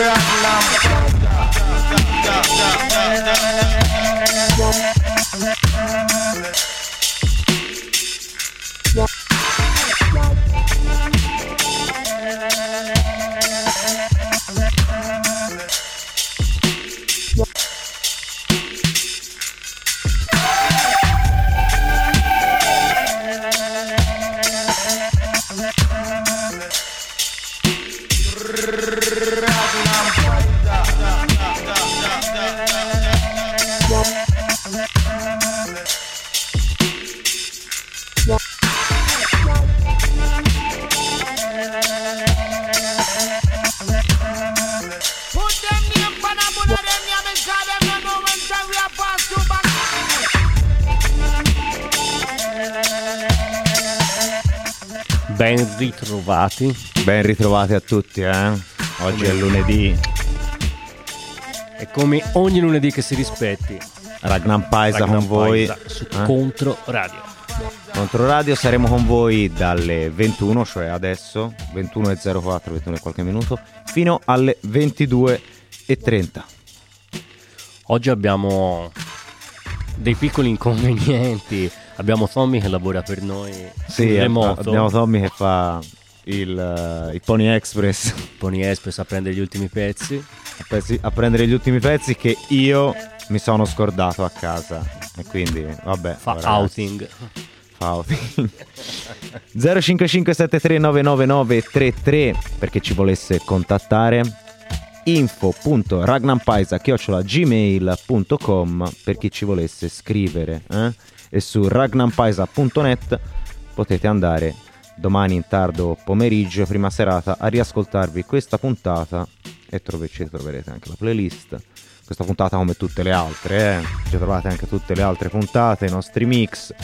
Rahlam Ben ritrovati a tutti, eh? Oggi è lunedì. E come ogni lunedì che si rispetti, Ragnar Paisa Ragnar con voi. Paisa su eh? Contro Radio. Contro Radio saremo con voi dalle 21, cioè adesso, 21.04, 21 e qualche minuto, fino alle 22.30. Oggi abbiamo dei piccoli inconvenienti. Abbiamo Tommy che lavora per noi Sì, remoto. abbiamo Tommy che fa il, eh, il Pony Express Pony Express a prendere gli ultimi pezzi. a, pezzi- a prendere gli ultimi pezzi che io mi sono scordato a casa. E quindi, vabbè. Fa ragazzi, outing. fa outing. 05573999933 per chi ci volesse contattare info.ragnampaisa.gmail.com per chi ci volesse scrivere eh? e su ragnampaisa.net potete andare domani in tardo pomeriggio prima serata a riascoltarvi questa puntata e trove- ci troverete anche la playlist questa puntata come tutte le altre eh? ci trovate anche tutte le altre puntate i nostri mix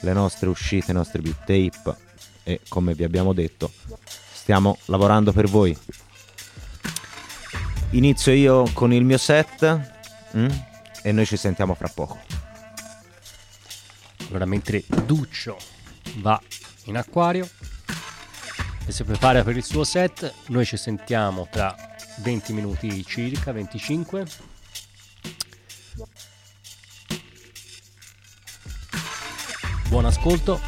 le nostre uscite, i nostri beat tape e come vi abbiamo detto stiamo lavorando per voi. Inizio io con il mio set mm? e noi ci sentiamo fra poco. Allora, mentre Duccio va in acquario e si prepara per il suo set, noi ci sentiamo tra 20 minuti circa, 25. Buon ascolto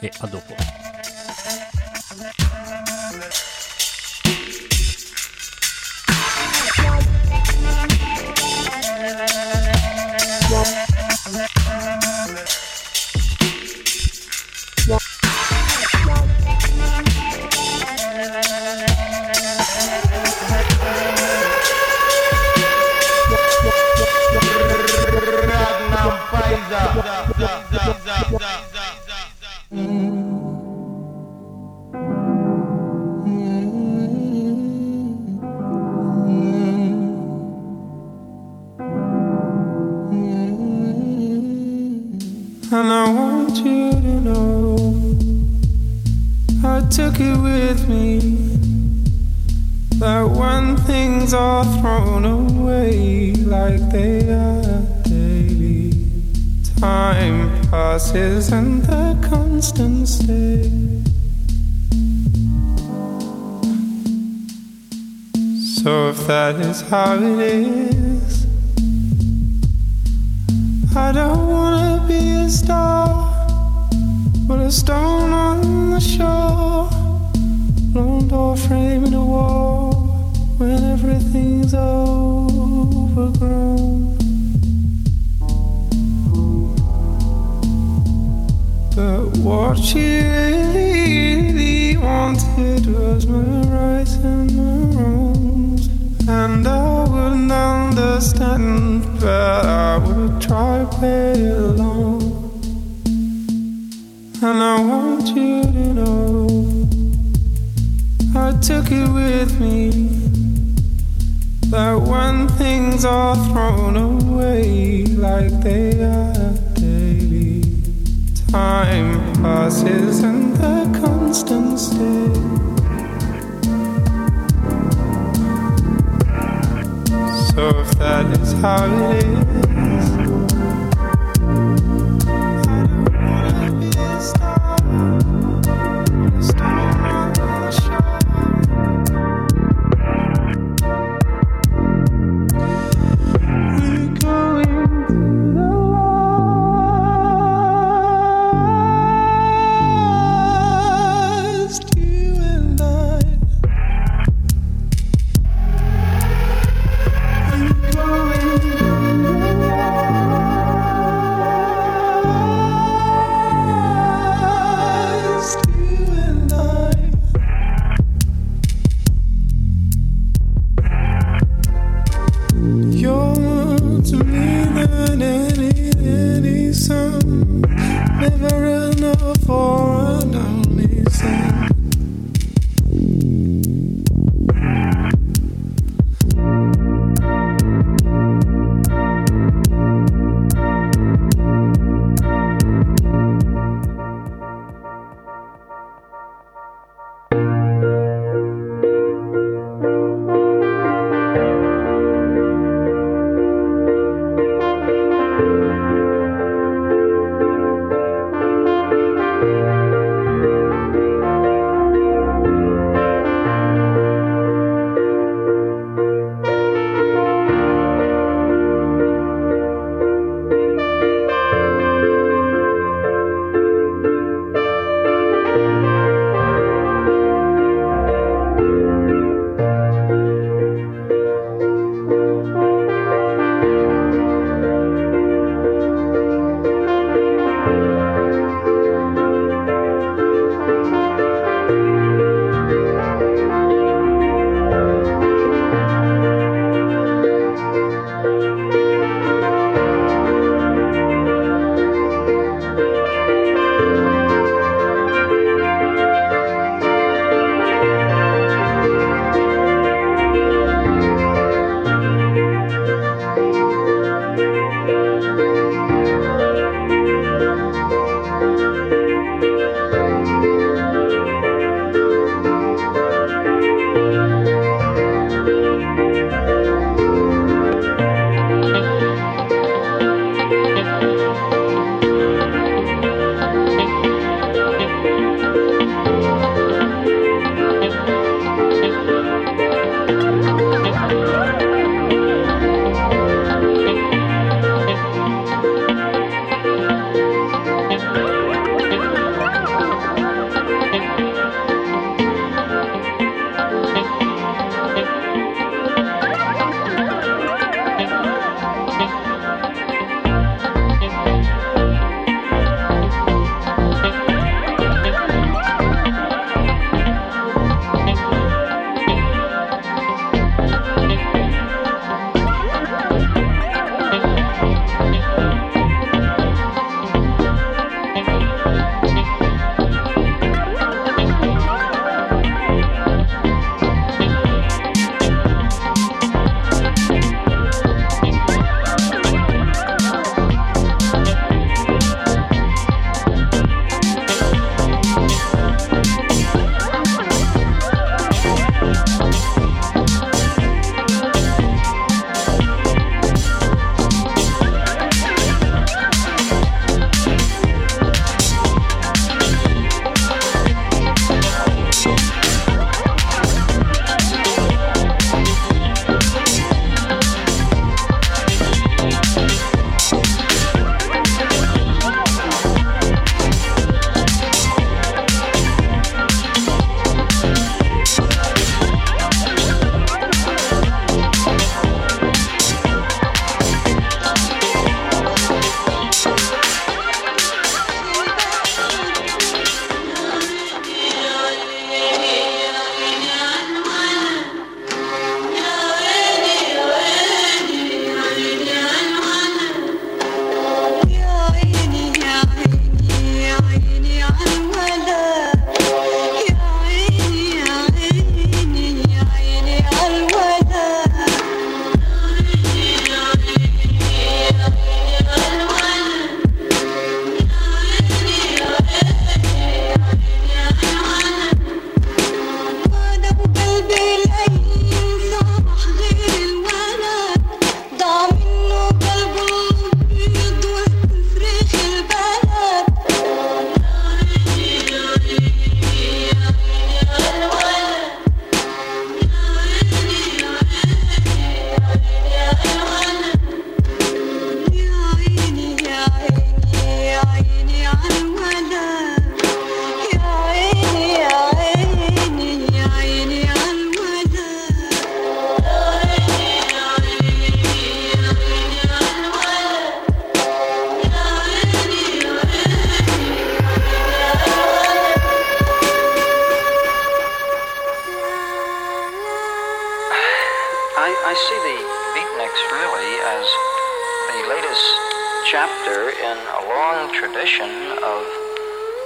e a dopo.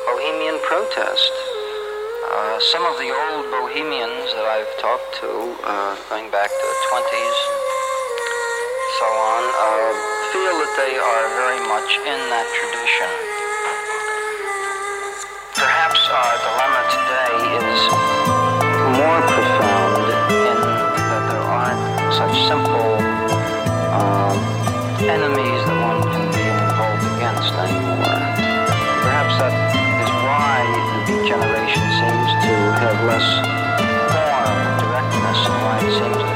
Bohemian protest. Uh, some of the old bohemians that I've talked to, uh, going back to the 20s, so on, uh, feel that they are very much in that tradition. Perhaps our dilemma today is more profound in that there aren't such simple um, enemies generation seems to have less form directness and why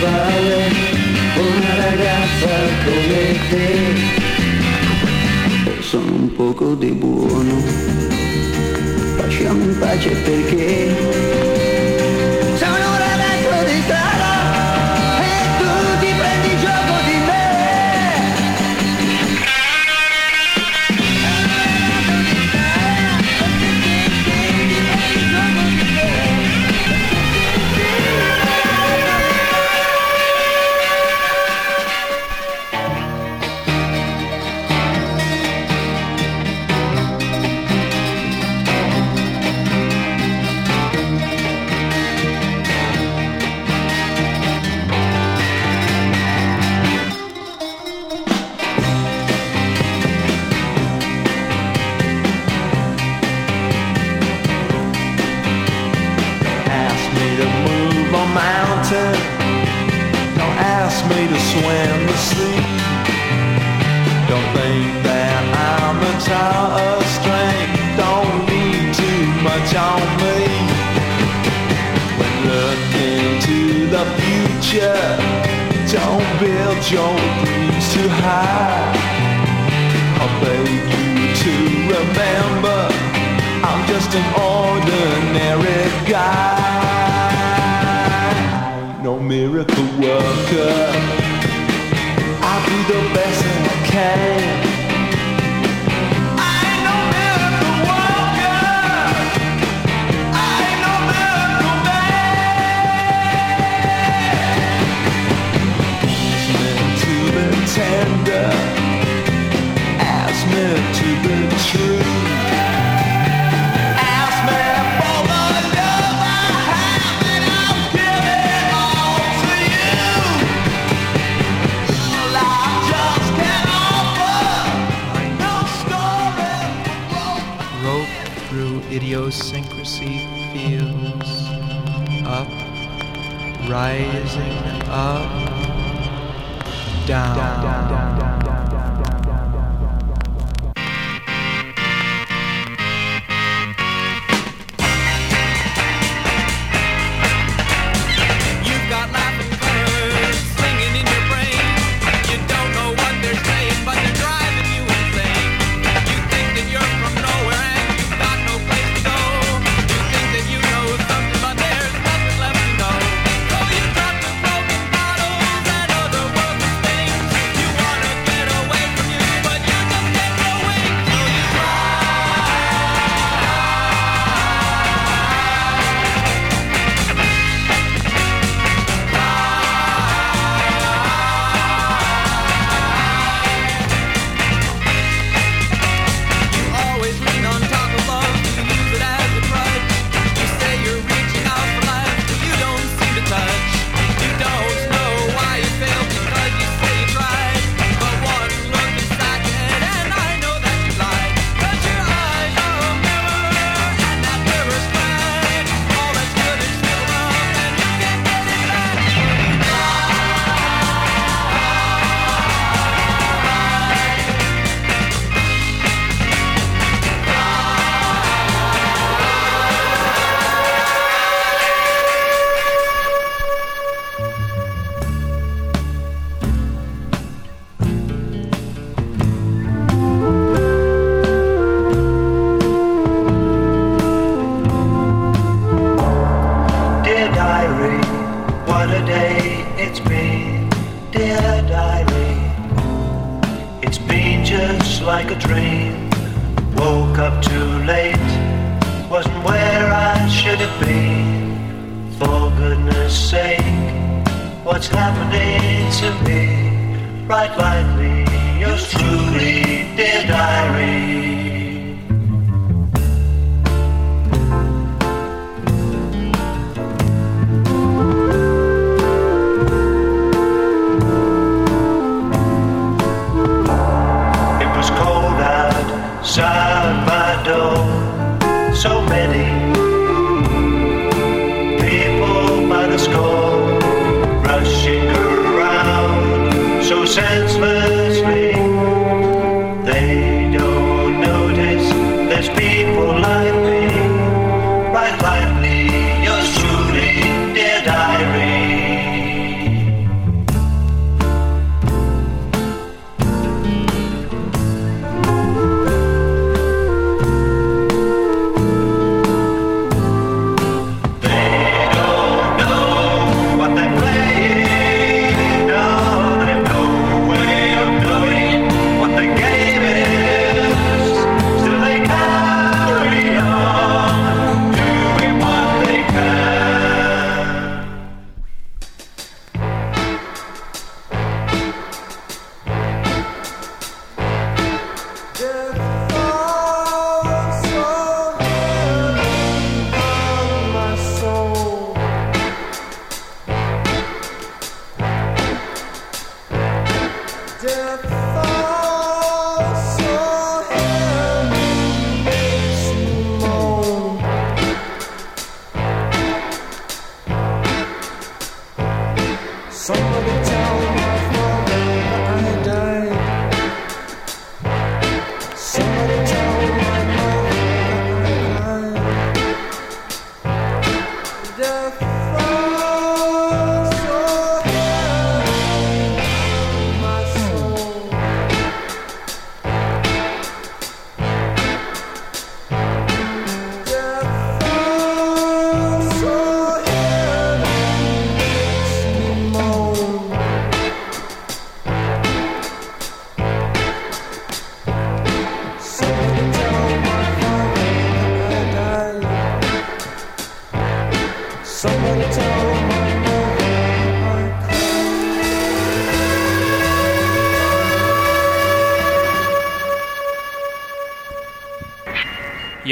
vale una ragazza come te. Sono un poco di buono, facciamo in pace perché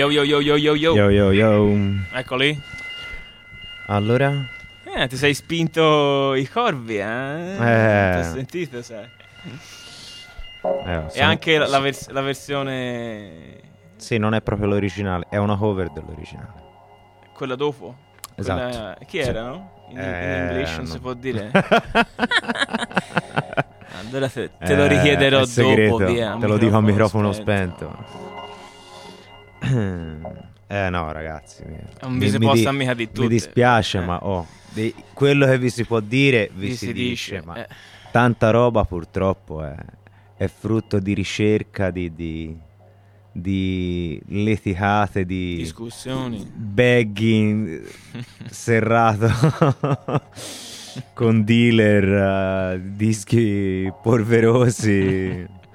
Yo yo yo yo yo yo. Yo yo yo. Eccoli. Allora? Eh, ti sei spinto i corvi, eh? Eh. Ti ho sentito, sai. Eh, E anche la, la vers- la versione... Sì, non è proprio l'originale, è una cover dell'originale. Quella dopo? Esatto. Quella- Chi Sì. era, no? In, in Eh, English non no. si può dire? allora te, te lo Eh, richiederò è segreto, dopo, via. Te lo dico a microfono spento. Eh no, ragazzi. mi- Non vi si possa mica di tutte. Mi dispiace, Eh. ma oh, di- quello che vi si può dire vi, Vi si, si dice. dice, ma eh. tanta roba purtroppo è, è frutto di ricerca, di, di, di litigate, di Discussioni. begging serrato con dealer, eh, dischi polverosi,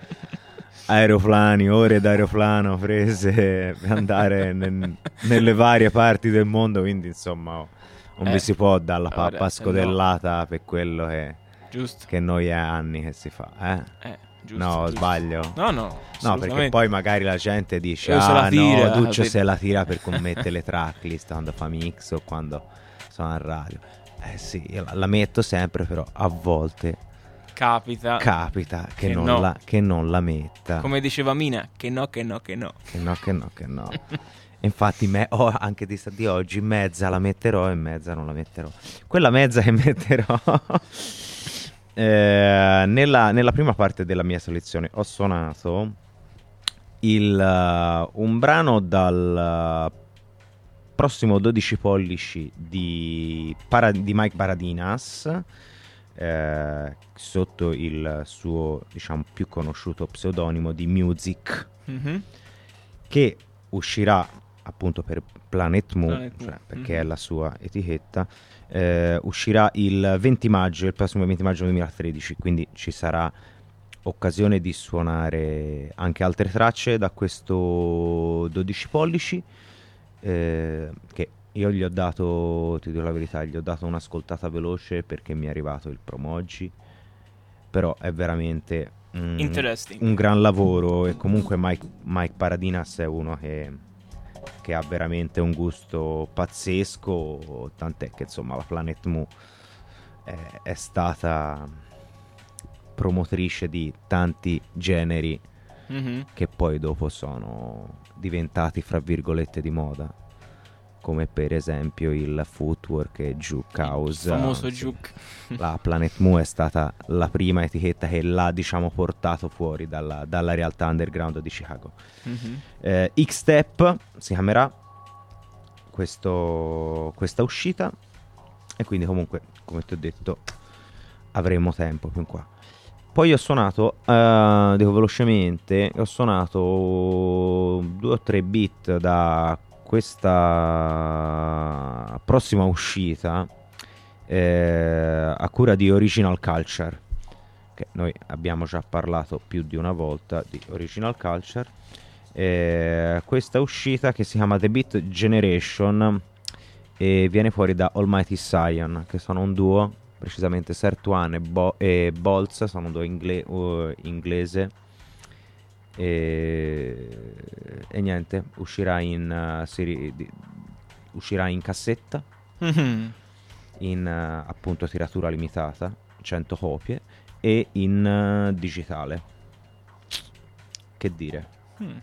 aeroplani, ore d'aeroplano prese per andare nel- nelle varie parti del mondo, quindi insomma oh, non Eh, vi si può dare la ora, pappa se no- scodellata per quello che, Giusto. che noi è anni che si fa, eh? Eh, giusto, no, giusto. sbaglio. No, no. No, perché poi magari la gente dice: Eh, se Ah, tira, no, Duccio se- se la tira per commettere le tracklist quando fa mix o quando sono a radio. Eh sì, io la, la metto sempre, però a volte Capita. capita che, che non, no. la, che non la metta. Come diceva Mina, che no, che no, che no. Che no, che no, che no. Infatti, me- oh, anche di, di oggi, mezza la metterò e mezza non la metterò. Quella mezza che metterò. eh, nella, nella prima parte della mia selezione ho suonato il, eh, un brano dal eh, prossimo 12 pollici di, Para- di Mike Paradinas. Eh, sotto il suo diciamo più conosciuto pseudonimo di Music Mhm. che uscirà appunto per Planet Mu, Planet cioè, perché mhm. è la sua etichetta, eh, uscirà il 20 maggio, il prossimo 20 maggio 2013, quindi ci sarà occasione di suonare anche altre tracce da questo 12 pollici eh, che io gli ho dato, ti dico la verità, gli ho dato un'ascoltata veloce perché mi è arrivato il promo oggi, però è veramente mm, un gran lavoro e comunque Mike, Mike Paradinas è uno che, che ha veramente un gusto pazzesco, tant'è che insomma la Planet Mu è, è stata promotrice di tanti generi Mhm. che poi dopo sono diventati fra virgolette di moda come per esempio il footwork e juke house Il famoso Sì. juke. la Planet Mu è stata la prima etichetta che l'ha diciamo portato fuori dalla, dalla realtà underground di Chicago Mhm. eh, X-Step si chiamerà questo- questa uscita e quindi comunque come ti ho detto avremo tempo più in qua poi ho suonato eh, dico velocemente ho suonato due o tre beat da questa prossima uscita eh, a cura di Original Culture che noi abbiamo già parlato più di una volta di Original Culture. Eh, questa uscita che si chiama The Beat Generation e viene fuori da Almighty Sion che sono un duo precisamente Sertuan e, Bo- e Bolz sono un duo ingle- uh, inglese e, e niente uscirà in uh, seri- di- uscirà in cassetta Mhm. in uh, appunto tiratura limitata 100 copie e in uh, digitale che dire Mm.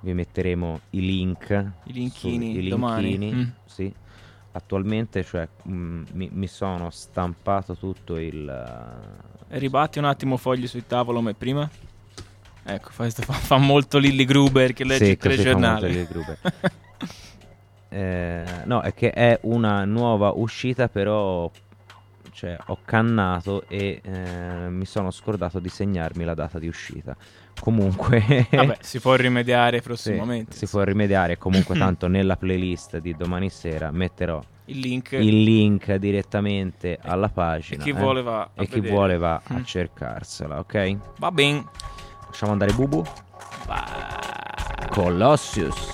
vi metteremo i link I linkini su- i domani. linkini, Mm. sì. attualmente cioè mm, mi, mi sono stampato tutto il uh, Ribatti un attimo fogli sul tavolo come prima. Ecco, fa, fa- fa molto Lilly Gruber che legge Sì, il telegiornale. Eh, no, è che è una nuova uscita, però cioè, ho cannato e eh, mi sono scordato di segnarmi la data di uscita. Comunque, Vabbè, si può rimediare sì, prossimamente. si può rimediare. Comunque, tanto nella playlist di domani sera metterò Il link. il link direttamente alla e pagina. chi eh, vuole va a e chi vuole va a cercarsela, ok? Va bene. Lasciamo andare Bubu. Va. Colossius.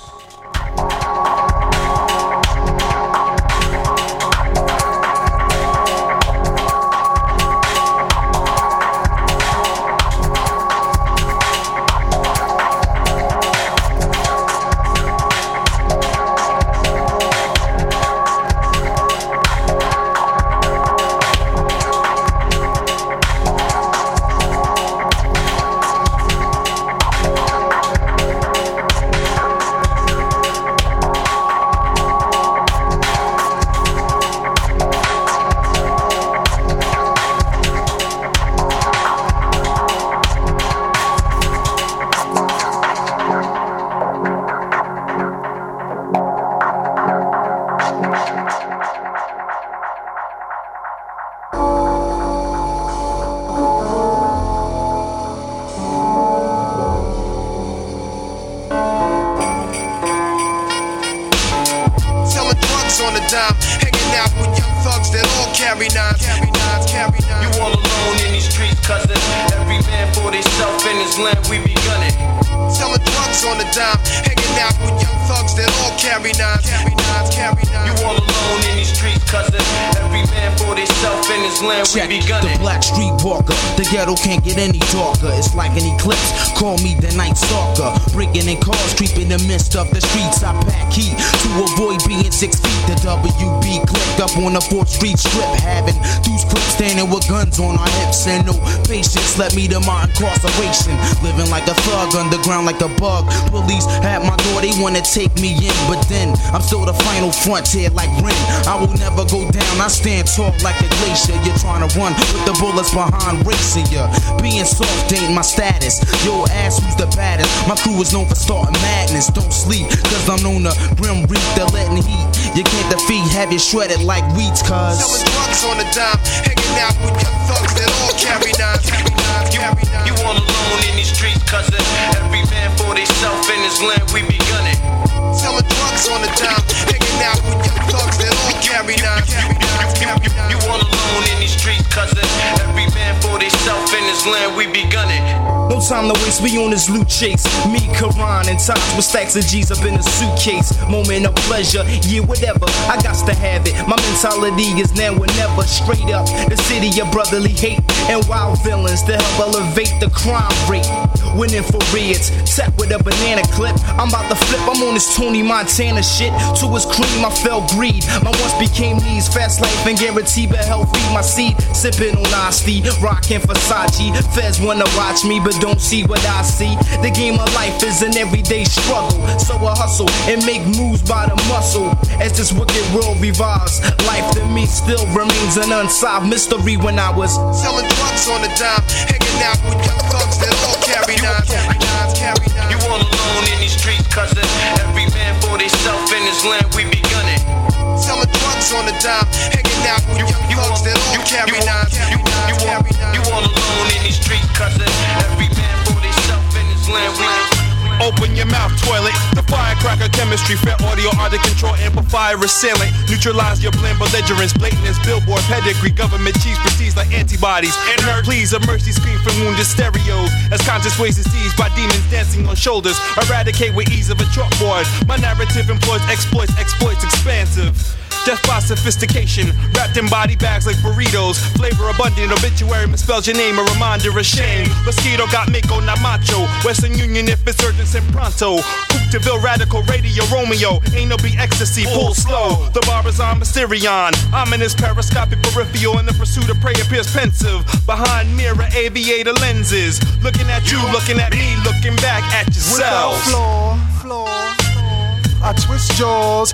And no patience led me to my incarceration. Living like a thug, underground like a bug. Police had my door, they wanna take me in. But then I'm still the final frontier like Ren. I will never go down, I stand tall like a glacier. You're trying to run with the bullets behind racing ya. Being soft ain't my status. Yo, ass who's the baddest? My crew is known for starting madness. Don't sleep, cause I'm known to grim reap the letting heat. You can't defeat, have you shredded like weeds, cuz. Selling drugs on the dime, hanging out with young thugs that all carry nines. Nines. You all alone in these streets, cousin. Every man for theyself in his land, we be gunning. Selling drugs on the dime, hanging out with young thugs that all carry nines. You all alone in these streets, cousin. Every man for theyself in his land, we be gunning. No time to waste, we on this loot chase. Me, Karan, and Taj with stacks of G's up in a suitcase. Moment of pleasure, yeah, whatever. I got to have it. My mentality is now or never. Straight up, the city of brotherly hate and wild villains to help elevate the crime rate. Winning for reds, set with a banana clip. I'm about to flip, I'm on this Tony Montana shit. To his cream, I felt greed. My once became knees, fast life and guarantee but help feed my seed. Sipping on nasty, rocking Versace. Feds wanna watch me, but don't see what I see. The game of life is an everyday struggle. So I hustle and make moves by the muscle. As this wicked world revives, life to me still remains an unsolved mystery when I was Selling drugs on the dime, hanging out with young thugs that all carry knives. You all alone in these streets, cousin. Every man for theyself in his land, we be gunning. Selling drugs on the dime, hanging out with young thugs that all carry nines. You, you, all, you all alone in these streets, cousin. Every man for theyself in his land, we Open your mouth, toilet. The firecracker chemistry, fair audio, out of control, amplifier assailant. Neutralize your blend, belligerence, blatantness, billboard, pedigree, government cheese, prestige like antibodies. Inert, please, a mercy scream from wounded stereos. As conscious waste is seized by demons dancing on shoulders. Eradicate with ease of a chalkboard. My narrative employs exploits, exploits expansive. Death by sophistication, wrapped in body bags like burritos. Flavor abundant, obituary misspells your name, a reminder of shame. Mosquito got Mako, not macho. Western Union if it's urgent, send pronto. Cookeville, radical, radio, Romeo. Ain't no be ecstasy, pull slow. The barbers on Mysterion. Ominous, periscopic, peripheral, in the pursuit of prey appears pensive. Behind mirror, aviator lenses. Looking at you, looking at me, looking back at yourselves. Floor, floor, I twist jaws.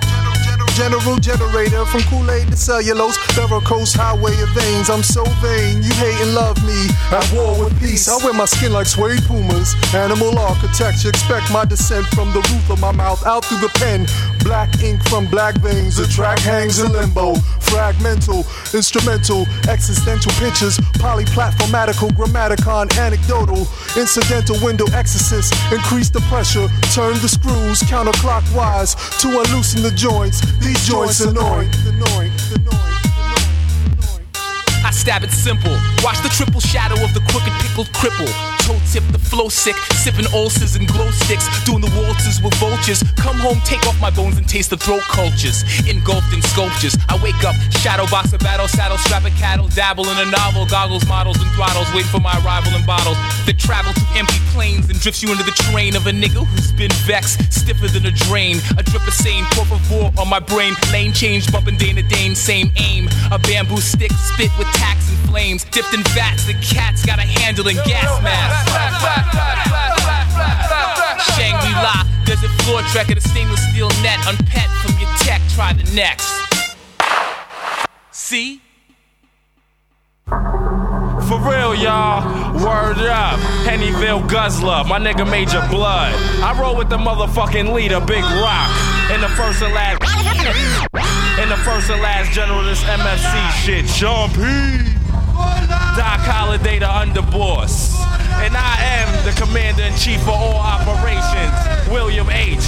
General generator from Kool-Aid to cellulose, Barrel Coast highway of veins. I'm so vain, you hate and love me. At war with peace, I wear my skin like suede pumas. Animal architecture, expect my descent from the roof of my mouth out through the pen. Black ink from black veins, the track hangs in limbo. Fragmental, instrumental, existential pictures, polyplatformatical, grammaticon, anecdotal, incidental window exorcist. Increase the pressure, turn the screws counterclockwise to unloosen the joints. These joints annoy. annoy, annoy. I stab it simple. Watch the triple shadow of the crooked pickled cripple. Toe tip the flow sick, sipping ulcers and glow sticks, doing the waltzes with vultures. Come home, take off my bones and taste the throat cultures. Engulfed in sculptures. I wake up, shadow box a battle, saddle, strap a cattle, dabble in a novel, goggles, models, and throttles, wait for my arrival in bottles that travel to empty planes and drifts you into the train of a nigga who's been vexed, stiffer than a drain. A drip of sane, pour favor on my brain. Lane change, bumping Dana Dane, same aim. A bamboo stick, spit with tacks and flames. Dipped in vats, the cat's got a handle and gas mask. Shangri La, desert floor trek at a stainless steel net, unpet from your tech. Try the next. See? For real, y'all. Word up. Hennyville Guzzler, my nigga Major Blood. I roll with the motherfucking leader, Big Rock. In the first and last. In the first and last general this MFC shit, Sean P. Doc Holliday, the underboss. And I am the commander in chief for all operations, William H.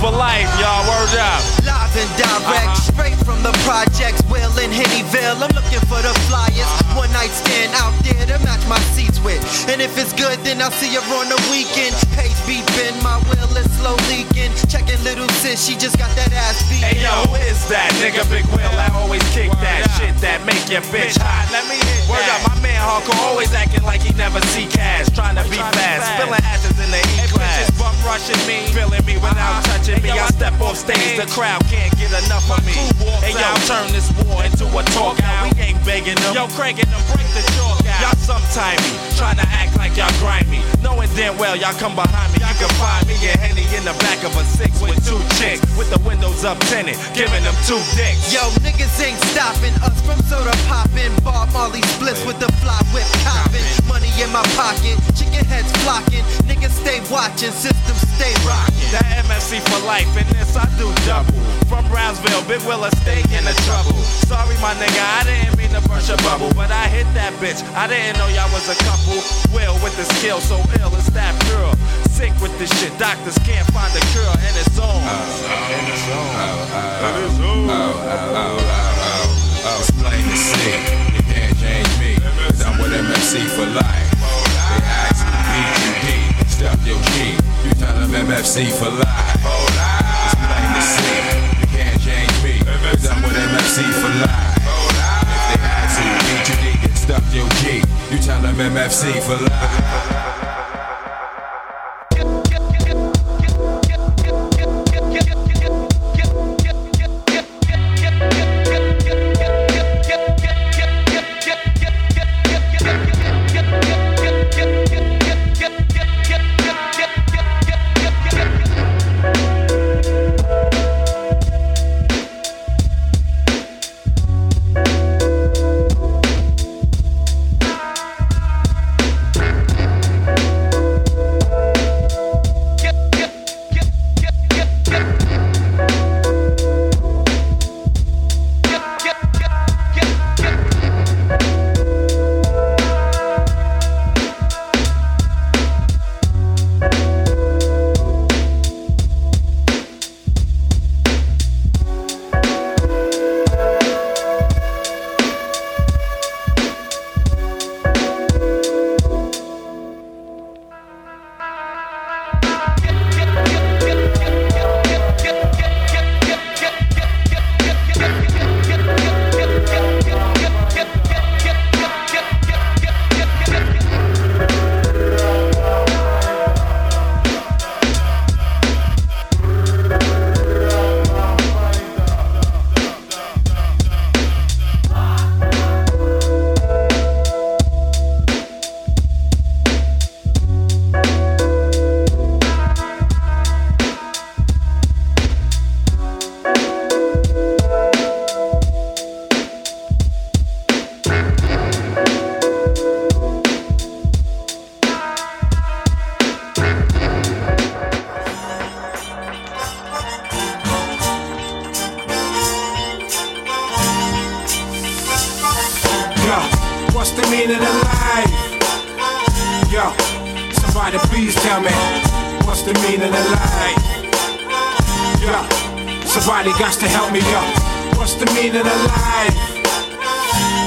For life, y'all. Word up. Live and direct, uh-huh. straight from the projects, Will in Hennyville. I'm looking for the flyers. One night stand out there to match my seats with. And if it's good, then I'll see her on the weekend. Page beeping, my will is slow leaking. Checking little sis, she just got that ass beat. Hey yo, who is that? Nigga Big Will, I always kick that shit that make your bitch hot. Let me hit Word up, my man Hardcore always acting like he never see cash. Trying to be fast, spilling ashes in the E class. Bitches bum rushing me, feeling me without uh-huh. touching me. I step off stage, the crowd can't get enough of me. Hey yo, turn this war into a talk out. We ain't begging them. Yo, cranking them, break the chalk out. Y'all sometime me, trying to act like y'all grimy. Knowing damn well y'all come behind me. You can find me and Henny in the back of a six with two chicks. With the windows up tinted, giving them two dicks. Yo, niggas ain't stopping us from soda popping. Bob Marley splits with the fly whip copping. Money in my pocket, chicken heads flocking. Niggas stay watching, systems stay rocking. That MFC for life, and this I do double. From Brownsville, Big Willa stay in the trouble. Sorry, my nigga, I didn't mean to burst your bubble, but I hit that bitch. I didn't know y'all was a couple. Will with the skill so ill, it's that pure. Sick with this shit, doctors can't find a cure, and it's on. Oh, oh, and it's on. Oh, and it's on. It's plain to see, you can't change me. Cause I'm with MFC for life. They BQD, your. You tell them MFC for life. It's plain to see, you can't change me. Cause I'm with MFC for life. If they ask you, BQD, get your key. You tell them MFC for life.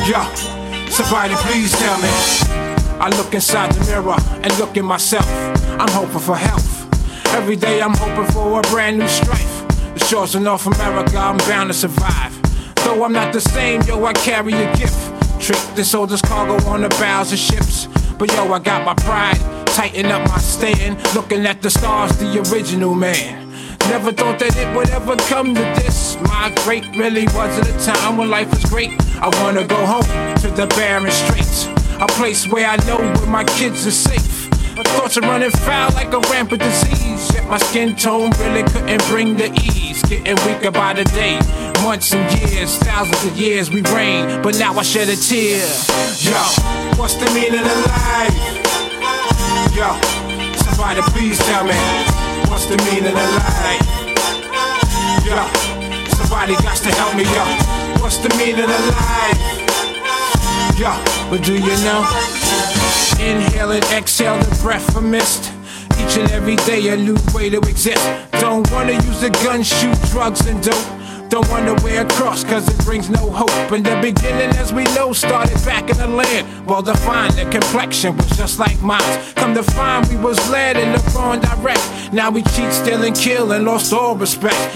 Yo, somebody please tell me. I look inside the mirror and look at myself. I'm hoping for health. Every day I'm hoping for a brand new strife. The shores of North America, I'm bound to survive. Though I'm not the same, yo, I carry a gift. Trick this oldest cargo on the bows of ships. But yo, I got my pride, tighten up my stand, looking at the stars, the original man. Never thought that it would ever come to this. My great really wasn't a time when life was great. I wanna go home to the barren straits, a place where I know where my kids are safe. My thoughts are running foul like a rampant disease. Yet my skin tone really couldn't bring the ease. Getting weaker by the day. Months and years, thousands of years we reign. But now I shed a tear. Yo, what's the meaning of life? Yo, somebody please tell me. What's the meaning of life? Yo, somebody got to help me, yo. What's the meaning of life? Yo, but do you know? Inhale and exhale the breath of mist. Each and every day a new way to exist. Don't wanna use a gun, shoot drugs and dope. Don't wanna wear a cross cause it brings no hope. In the beginning, as we know, started back in the land. Well defined, the complexion was just like mine. Come to find we was led in the wrong direct. Now we cheat, steal, and kill and lost all respect.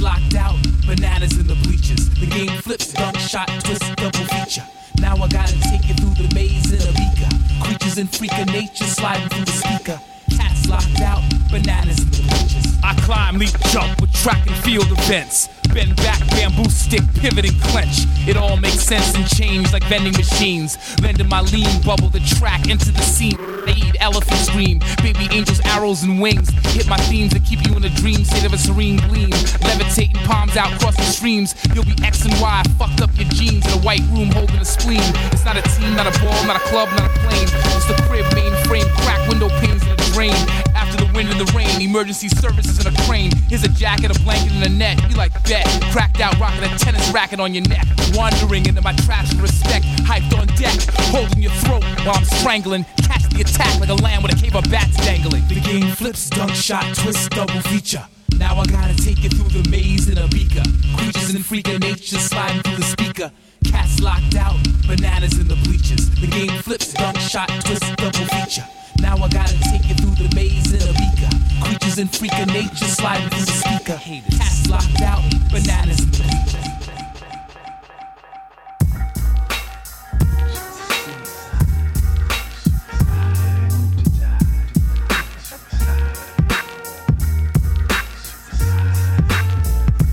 Locked out, bananas in the bleachers. The game flips, dunk shot, twist, double feature. Now I gotta take you through the maze in a beaker. Creatures in freak of nature sliding through the speaker. Locked out, bananas in the. I climb, leap, jump with track and field events. Bend back, bamboo stick, pivot and clench. It all makes sense and change like vending machines. Lending my lean bubble the track into the scene. They eat elephant scream, baby angels, arrows and wings. Hit my themes and keep you in a dream state of a serene gleam. Levitating palms out, crossing streams. You'll be X and Y, fucked up your jeans in a white room holding a spleen. It's not a team, not a ball, not a club, not a plane. It's the crib, mainframe, crack window panes and a drain. Wind and the rain, emergency services in a crane. Here's a jacket, a blanket, and a net. You like that? Cracked out, rocking a tennis racket on your neck. Wandering into my trash for respect. Hyped on deck, holding your throat while I'm strangling. Catch the attack like a lamb with a cave of bats dangling. The game flips, dunk shot, twist, double feature. Now I gotta take you through the maze in a beaker. Creatures in freak of nature sliding through the speaker. Cats locked out, bananas in the bleachers. The game flips, dunk shot, twist, double feature. Now I gotta take you through the maze in a beaker. Creatures in freak of nature sliding through the speaker. Cats locked out, bananas.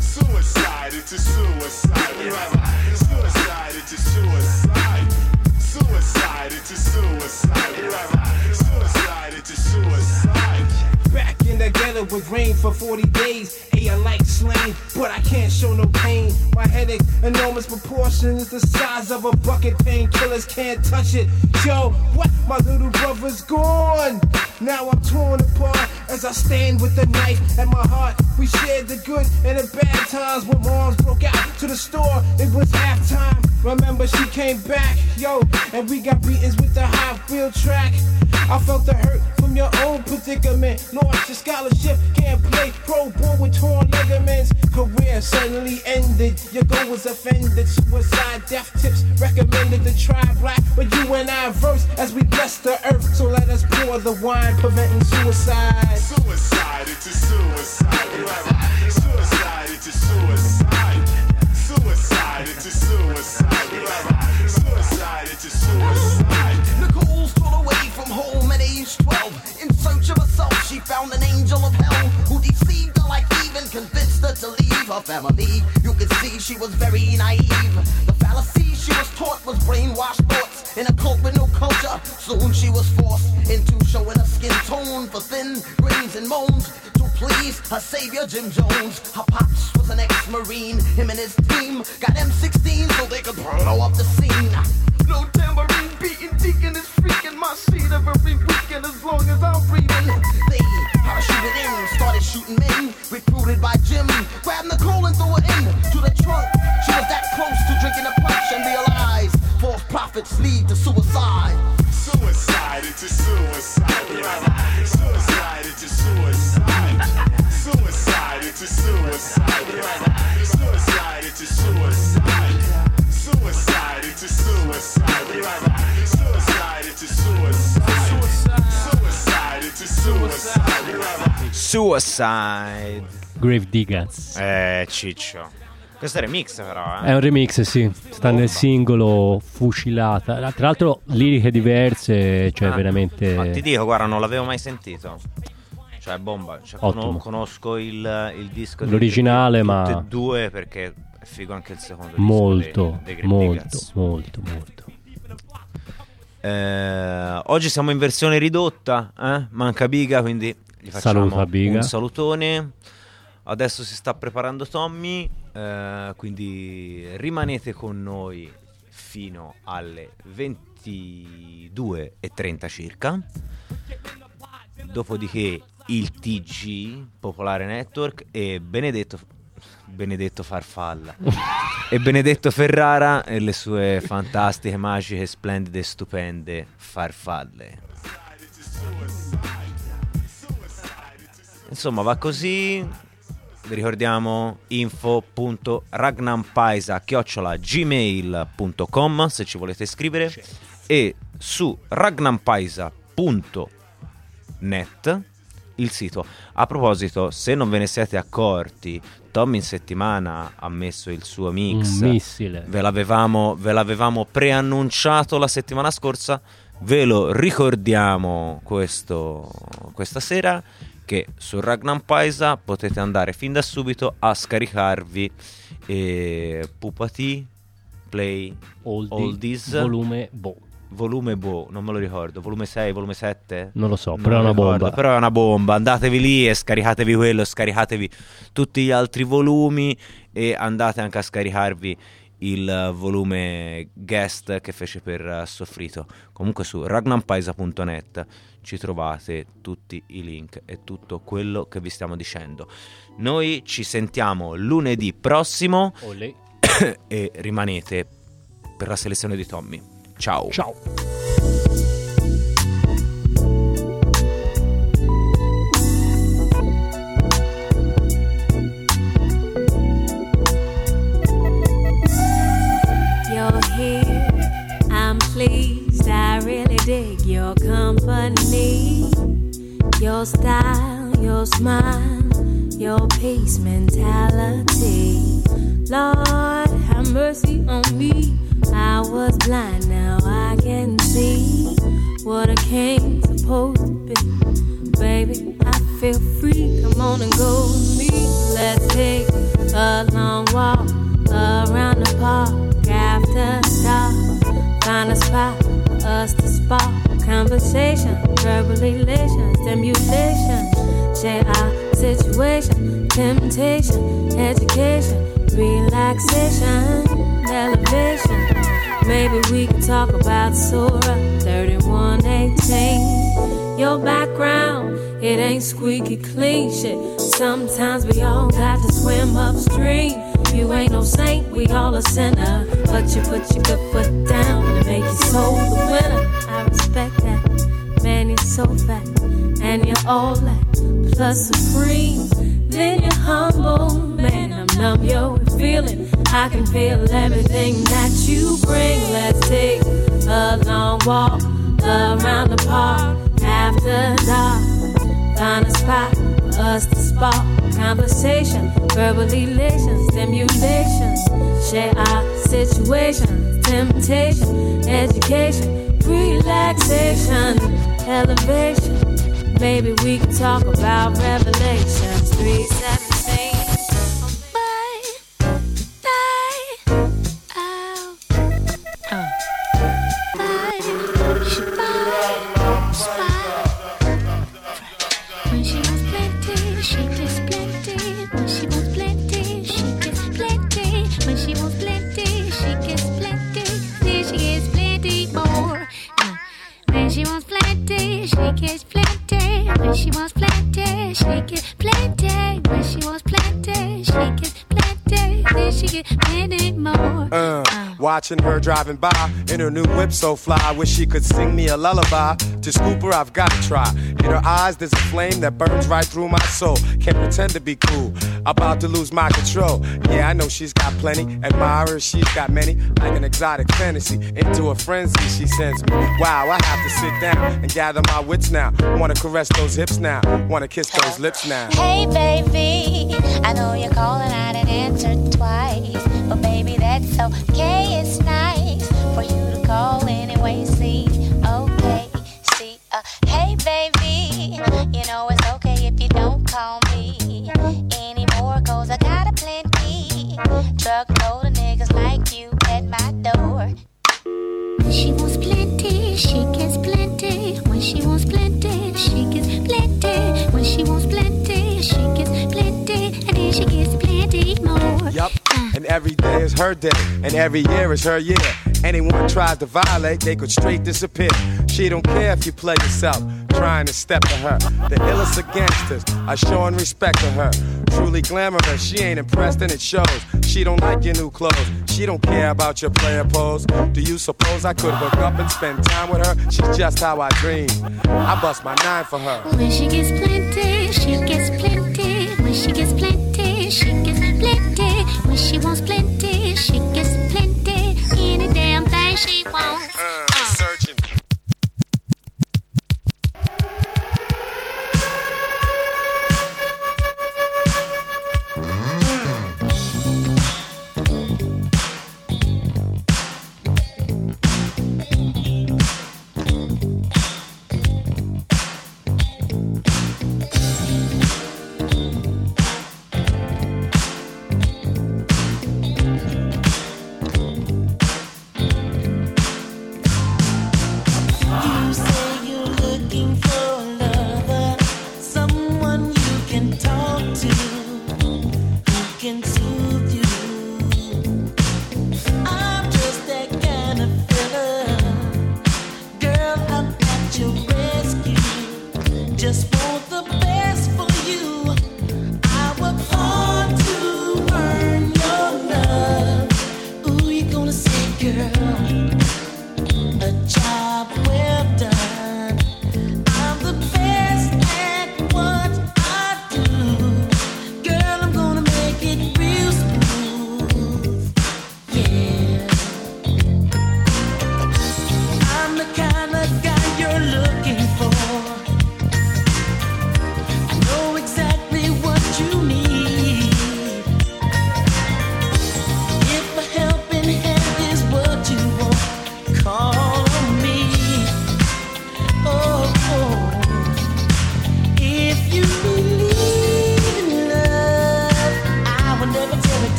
Suicide, it's a suicide. Suicide, it's a suicide. Suicide, suicide. Suicide. Back in the ghetto with rain for 40 days. Hey, I like slang, but I can't show no pain. My headache, enormous proportions, the size of a bucket. Painkillers can't touch it. Yo, what? My little brother's gone. Now I'm torn apart as I stand with the knife at my heart. We shared the good and the bad times when moms broke out to the store. It was halftime. Remember, she came back, yo, and we got beatings with the high wheel track. I felt the hurt from your own predicament. Lost your scholarship, can't play pro ball with torn ligaments. Career suddenly ended. Your goal was offended. Suicide, death tips recommended to try black, but you and I verse as we bless the earth. So let us pour the wine, preventing suicide. Suicide, it's a suicide. Right. Suicide, it's a suicide. Suicide, it's a suicide. Right. Suicide, it's a suicide. Nicole stole away from home at age 12. In search of herself, she found an angel of hell who deceived her like Eve and convinced her to leave her family. You could see she was very naive. The fallacy she was taught was brainwashed thoughts in a cult with no culture. Soon she was forced into showing her skin tone for thin grins and moans to please her savior Jim Jones. Her pops was an ex-marine. Him and his team got M16 so they could blow up the scene. No tambourine beating, deacon is freaking my seat every weekend as long as I'm breathing. They parachuted in, started shooting men, recruited by Jim. Grabbed Nicole and threw her in to the trunk. She was that close to drinking a punch and realized false prophets lead to suicide. Suicide, it's a suicide. Right. Suicide, it's a suicide. Suicide, it's a suicide. Right. Suicide, it's a suicide. Suicide, it's a suicide. suicide. Suicide, suicide. Grave Diggers. Eh, ciccio. Questo è un remix però, eh? È un remix, sì. Sta nel singolo Fucilata. Tra l'altro liriche diverse, cioè ah, veramente... Ma ti dico, guarda, non l'avevo mai sentito. Cioè, bomba. Cioè, Ottimo. conosco il, il disco... L'originale, di, ma... Tutte e due perché è figo anche il secondo molto, disco. Dei, dei molto, molto, molto, molto. Eh, oggi siamo in versione ridotta, eh? manca Biga, quindi gli facciamo Saluta Biga. un salutone. Adesso si sta preparando Tommy, eh, quindi rimanete con noi fino alle 22.30 circa. Dopodiché il TG, Popolare Network e Benedetto, Benedetto Farfalla e Benedetto Ferrara e le sue fantastiche, magiche, splendide, stupende farfalle. Insomma, va così. Vi ricordiamo info.ragnampaisa.gmail.com se ci volete scrivere e su ragnampaisa.net il sito. A proposito, se non ve ne siete accorti, Tom in settimana ha messo il suo mix. Un missile. Ve l'avevamo, ve l'avevamo preannunciato la settimana scorsa. Ve lo ricordiamo questo, questa sera che su Ragnar Paisa potete andare fin da subito a scaricarvi eh, Pupati Play Oldie, Oldies volume boh. Volume boh, non me lo ricordo, volume 6, volume 7? Non lo so, Non però è una ricordo, bomba. Però è una bomba, andatevi lì e scaricatevi quello, scaricatevi tutti gli altri volumi e andate anche a scaricarvi il eh, volume guest che fece per eh, Soffrito. Comunque su ragnampaisa.net ci trovate tutti i link e tutto quello che vi stiamo dicendo. Noi ci sentiamo lunedì prossimo Olè. e rimanete per la selezione di Tommy. Ciao. Ciao. You're here, I'm pleased. I really dig your company. Your style, your smile, your peace mentality. Lord, have mercy on me. I was blind, now I can see what a king's supposed to be. Baby, I feel free. Come on and go with me. Let's take a long walk around the park after dark. Find a spot us to spark conversation, verbal elation, stimulation. Share our situation, temptation, education, relaxation, elevation. Maybe we can talk about Surah 3118. Your background, it ain't squeaky clean shit. Sometimes we all got to swim upstream. You ain't no saint, we all a sinner. But you put your good foot down make your so the winner. I respect that. Man, you're so fat, and you're all that plus supreme. Then you're humble, man. I'm numb, yo, with feeling. I can feel everything that you bring. Let's take a long walk around the park after dark. Find a spot for us to spark conversation, verbal elation, stimulation. Share our situation, temptation, education, relaxation, elevation. Maybe we can talk about Revelations 317. When watching her driving by in her new whip so fly. Wish she could sing me a lullaby. To scoop her, I've got to try. In her eyes, there's a flame that burns right through my soul. Can't pretend to be cool. About to lose my control. Yeah, I know she's got plenty. Admirers, she's got many. Like an exotic fantasy. Into a frenzy, she sends me. Wow, I have to sit down and gather my wits now. Wanna caress those hips now. Wanna kiss those lips now. Hey, baby, I know you're calling, didn't answer twice. But, baby, that's okay, it's nice for you to call anyway. See, okay, see, uh, hey, baby, you know it's okay if you don't call me anymore, cause I got a plenty. Truckload of niggas like you at my door. When she wants plenty, she gets plenty. When she wants plenty, she gets plenty. When she wants plenty, she gets plenty. And then she gets plenty more. Yup. And every day is her day, and every year is her year. Anyone tries to violate, they could straight disappear. She don't care if you play yourself, trying to step to her. The illest of gangsters are showing respect to her. Truly glamorous, she ain't impressed and it shows. She don't like your new clothes, she don't care about your player pose. Do you suppose I could hook up and spend time with her? She's just how I dream. I bust my nine for her. When she gets plenty, she gets plenty. When she gets plenty, she gets plenty. When she wants plenty, she gets plenty. Any damn thing she wants.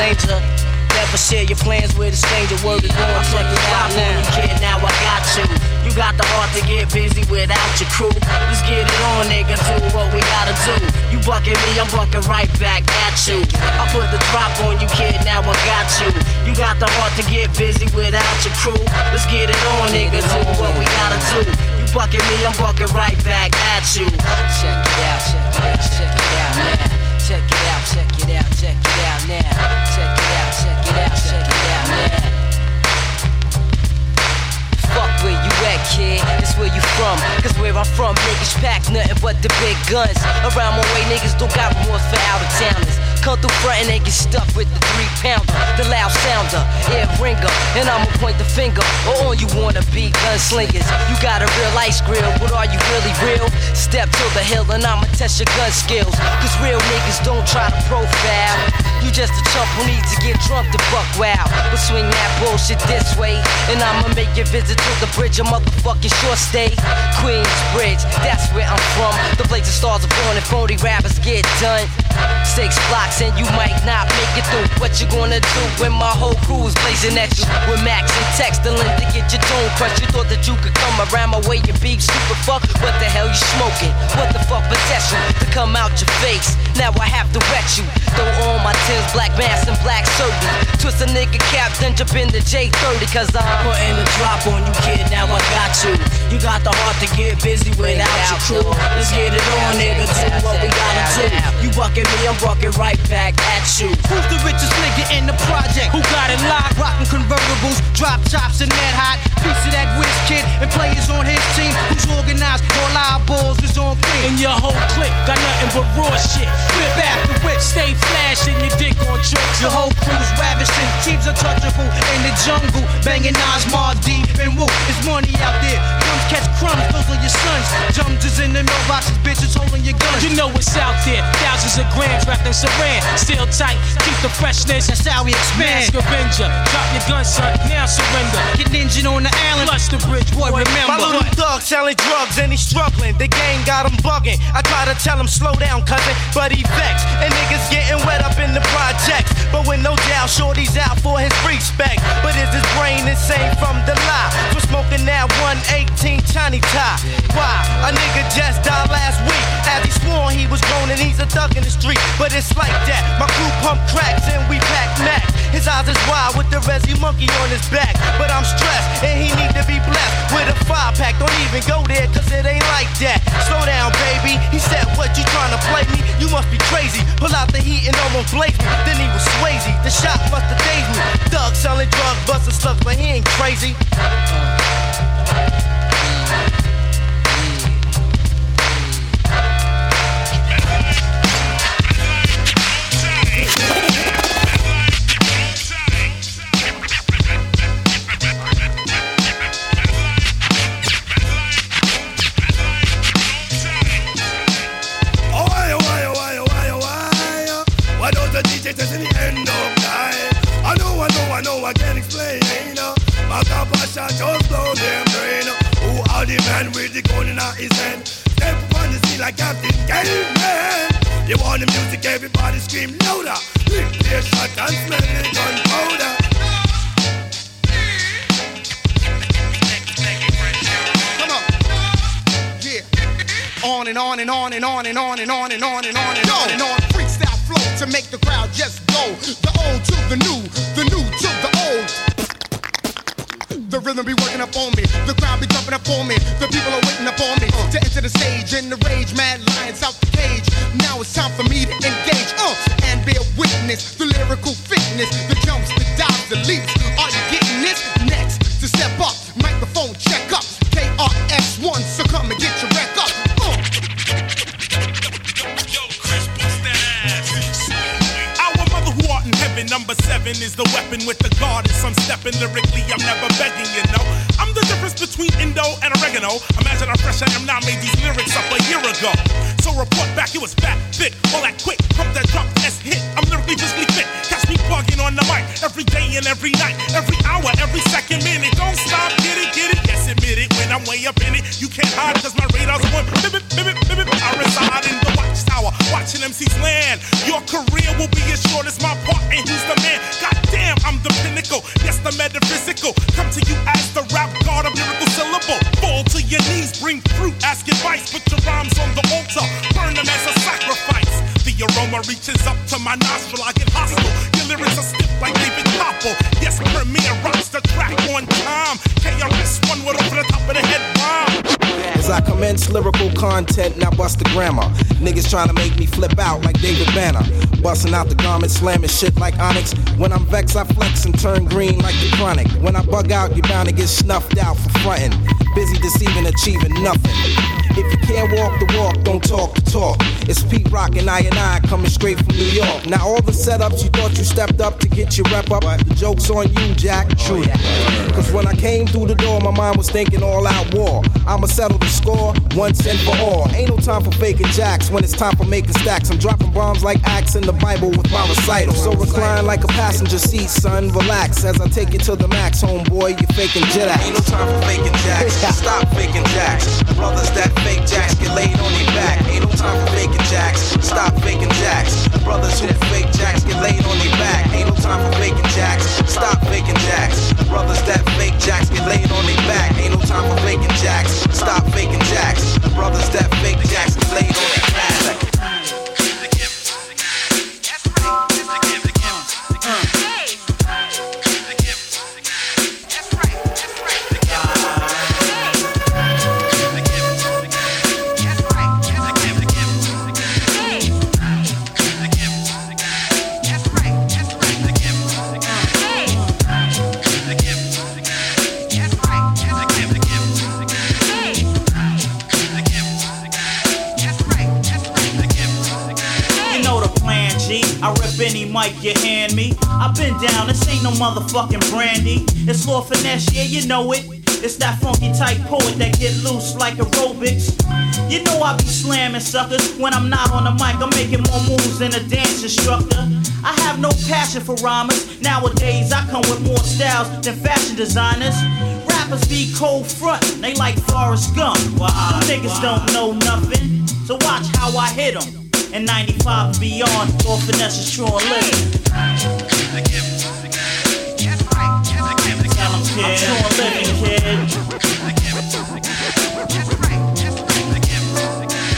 Danger. Never share your plans with a stranger. Word is born, check it out now. Kid, now I got you. You got the heart to get busy without your crew. Let's get it on, nigga. Do what we gotta do. You bucking me, I'm bucking right back at you. I put the drop on you, kid. Now I got you. You got the heart to get busy without your crew. Let's get it on, nigga. Do what we gotta do. You bucking me, I'm bucking right back at you. Check it out, check it out, check it out now. Check it out, check it out, check it out now. Check it out, check it out, check it out now. Fuck where you at, kid. It's where you from. Cause where I'm from, niggas pack nothing but the big guns. Around my way, niggas don't got remorse for out of towners. Come through front and they get stuck with the three pounder, the loud sounder, ear ringer, and I'ma point the finger. Or on you wanna be gunslingers. You got a real ice grill, but are you really real? Step to the hill and I'ma test your gun skills. Cause real niggas don't try to profile. You just a chump who needs to get drunk to buck wow. But swing that bullshit this way, and I'ma make your visit to the bridge a motherfucking short stay. Queens Bridge, that's where I'm from. The place the stars are born and phony rappers get done. Six blocks and you might not make it through. What you gonna do when my whole crew is blazing at you? With Max and Tex, the link to get your dome crushed. You thought that you could come around my way and be stupid fuck? What the hell you smoking? What the fuck possession to come out your face? Now I have to wet you. Throw on my Tim's black mask and black surgery. Twist a nigga cap, then jump in the J30 cause I'm putting a drop on you, kid. Now I got you. You got the heart to get busy without your crew. Let's get it on, nigga. Do what we gotta do. You bucking me, I'm walking right back at you. Who's the richest nigga in the project? Who got it locked? Rockin' convertibles, drop tops and that hot. Piece of that whiz kid and players on his team. Who's organized? All our balls is on three. And your whole clique got nothing but raw shit. Whip after whip, stay flashing your dick on tricks. Your whole crew's ravishing, teams untouchable in the jungle, banging Nas, Mar D, and Woo. It's money out there. Crumbs catch crumbs, those are your sons. Jumps in the mailboxes, bitches holding your guns. You know what's out there. Thousands of grams wrapped in saran. Still tight, keep the freshness. That's how we expand. Mask Avenger, drop your gun, son. Now surrender. Get ninja on the island. Flush the bridge, boy, remember. My little thug selling drugs and he's struggling. The gang got him bugging. I try to tell him slow down, cousin, but he vexed. And niggas getting wet up in the projects. But with no doubt, shorty's out for his respect. But is his brain insane from the lie? For smoking that 118 Johnny tie. Why? A nigga just died last week. As he swore he was grown and he's a thug in the street. But it's like that. My crew pump cracks and we pack Mac. His eyes is wide with the Resi monkey on his back. But I'm stressed and he need to be blessed with a five pack. Don't even go there cause it ain't like that. Slow down, baby. He said, What you trying to play me? You must be crazy. Pull out the heat and almost blaze me. Then he was Swayze. The shot must have dazed me. Thug selling drugs, busting slugs, but he ain't crazy. like a big caveman. You want the music, everybody scream louder. Lick their shot and smell the gunpowder. Come on. Yeah. On and on and on and on and on and on and on and on and on and on. Freestyle flow to make the crowd just go. The old to the new, the new to the rhythm be working up on me. The crowd be jumping up for me. The people are waiting up on me. To enter the stage in the rage, mad lions out the cage. Now it's time for me to engage. Uh, and be a witness. The lyrical fitness. The jumps, the dives, the leaps. Seven is the weapon with the goddess. I'm stepping lyrically, I'm never begging, you know. I'm the difference between Indo and oregano. Imagine how fresh I am now, made these lyrics up a year ago. So report back, it was fat, thick, all that quick. Pump that drop, S hit. I'm lyrically physically fit. Catch me bugging on the mic every day and every night, every hour, every second minute. Don't stop, get it, get it. Yes, admit it. When I'm way up in it, you can't hide because my radar's on. Bip, bip, bip, bip, bip. I reside in the watchtower, watching MCs land. Your career will be as short as my part, and who's the man? Goddamn, I'm the pinnacle. Yes, the metaphysical. Come to you as the rap god of lyrical syllable. Fall to your knees, bring fruit, ask advice. Put your rhymes on the altar, burn them as a sacrifice. The aroma reaches up to my nostril, I get hostile. Lyrics are stiff like David Topple. Yes, Premier rocks the track on time. KRS One with over the top of the head bomb. As I commence lyrical content, now bust the grammar. Niggas trying to make me flip out like David Banner. Busting out the garment, slamming shit like Onyx. When I'm vexed, I flex and turn green like the chronic. When I bug out, you're bound to get snuffed out for frontin'. Busy deceiving, achieving nothing. If you can't walk the walk, don't talk the talk. It's Pete Rock and InI coming straight from New York. Now all the setups you thought you stepped up to get your rep up, the joke's on you, Jack. True. Oh, Cause when I came through the door, my mind was thinking all out war. I'ma settle the score once and for all. Ain't no time for faking jacks when it's time for making stacks. I'm dropping bombs like acts in the Bible with my recital. So recline like a passenger seat, son. Relax as I take you to the max, homeboy. You're faking jet. Ain't no time for faking jacks. Stop faking jacks. Brothers that fake jacks get laid on their back. Ain't no time for faking jacks. Stop faking jacks. Brothers who fake jacks get laid on their back. Ain't no time for faking jacks. Stop faking jacks. Brothers that fake jacks get laid on their back. Ain't no time for faking jacks. Stop faking jacks. Brothers that fake jacks get laid on their back. Mic you hand me. I've been down, this ain't no motherfucking brandy. It's Lord Finesse, yeah, you know it. It's that funky type poet that get loose like aerobics. You know I be slamming suckers when I'm not on the mic. I'm making more moves than a dance instructor. I have no passion for rhymers. Nowadays I come with more styles than fashion designers. Rappers be cold front, they like Forrest Gump. Wow, niggas don't know nothing. So watch how I hit 'em. And 95 and beyond, all finesse is true and living.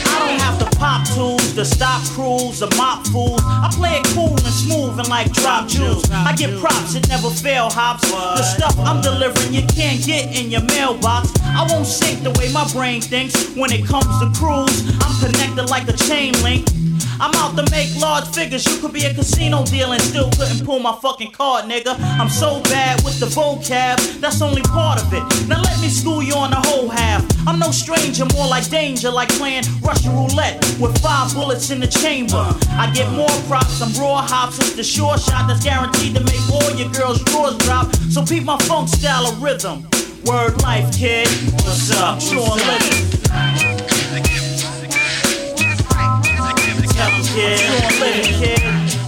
I don't have to pop tools to stop crews or mop fools. I play it cool and smooth and like drop jewels. I get props, it never fail hops. The stuff I'm delivering you can't get in your mailbox. I won't sink the way my brain thinks when it comes to crews. I'm connected like a chain link. I'm out to make large figures. You could be a casino dealer and still couldn't pull my fucking card, nigga. I'm so bad with the vocab, that's only part of it. Now let me school you on the whole half. I'm no stranger, more like danger, like playing Russian roulette with five bullets in the chamber. I get more props, I'm raw hops with the sure shot that's guaranteed to make all your girls' drawers drop. So peep my funk style of rhythm. Word life, kid. What's up? True and kid. True and living, kid.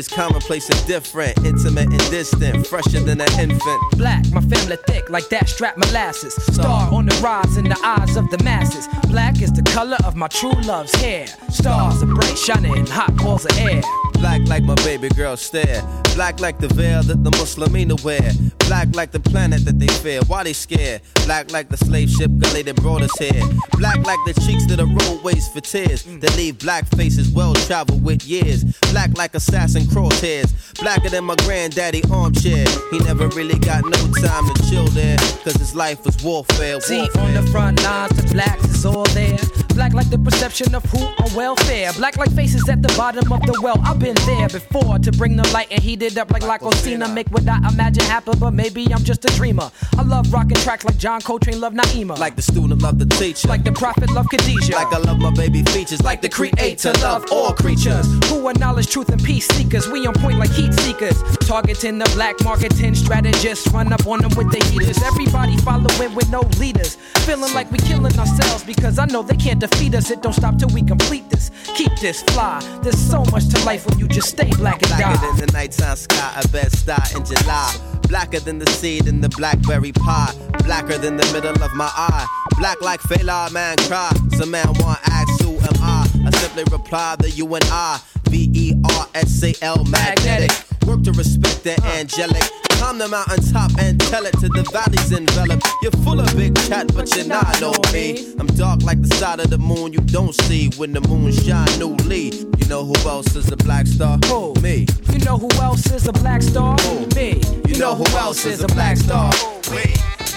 Is commonplace and different, intimate and distant, fresher than an infant. Black, my family thick like that strap molasses. Star on the rise in the eyes of the masses. Black is the color of my true love's hair. Stars are bright, shining, hot balls of air. Black like my baby girl stare. Black like the veil that the Muslimina wear. Black like the planet that they fear. Why they scared? Black like the slave ship gully that brought us here. Black like the cheeks that the roadways for tears. That leave black faces well traveled with years. Black like assassin crosshairs. Blacker than my granddaddy armchair. He never really got no time to chill there. Cause his life was warfare. See, warfare. on the front lines, the blacks is all there. Black like the perception of who on welfare. Black like faces at the bottom of the well. I've been there before to bring the light and heat it up like Lacosina. Make what I imagine happen, but maybe I'm just a dreamer. I love rocking tracks like John Coltrane love Naima. Like the student love the teacher. Like the prophet love Khadijah. Like I love my baby features. Like the creator love all creatures. Who are knowledge, truth, and peace seekers. We on point like heat seekers. Targeting the black marketing strategists. Run up on them with the heaters. Everybody following with no leaders. Feeling like we killing ourselves because I know they can't defeat us. It don't stop till we complete this. Keep this fly. There's so much to life when you just stay black and Blacker die. than the nighttime sky, a bed star in July. Blacker than the seed in the blackberry pie. Blacker than the middle of my eye. Black like Fela man cry. Some man want ask who am I? I simply reply that you and I. V E R S A L magnetic. Work to respect the uh. angelic. Climb the mountain top and tell it to the valleys enveloped. You're full of big chat, but you're not know me. I'm dark like the side of the moon you don't see when the moon shine newly. You know who else is a black star? Who? Me. You know who else is a black star? Me. You know who else is a black star? We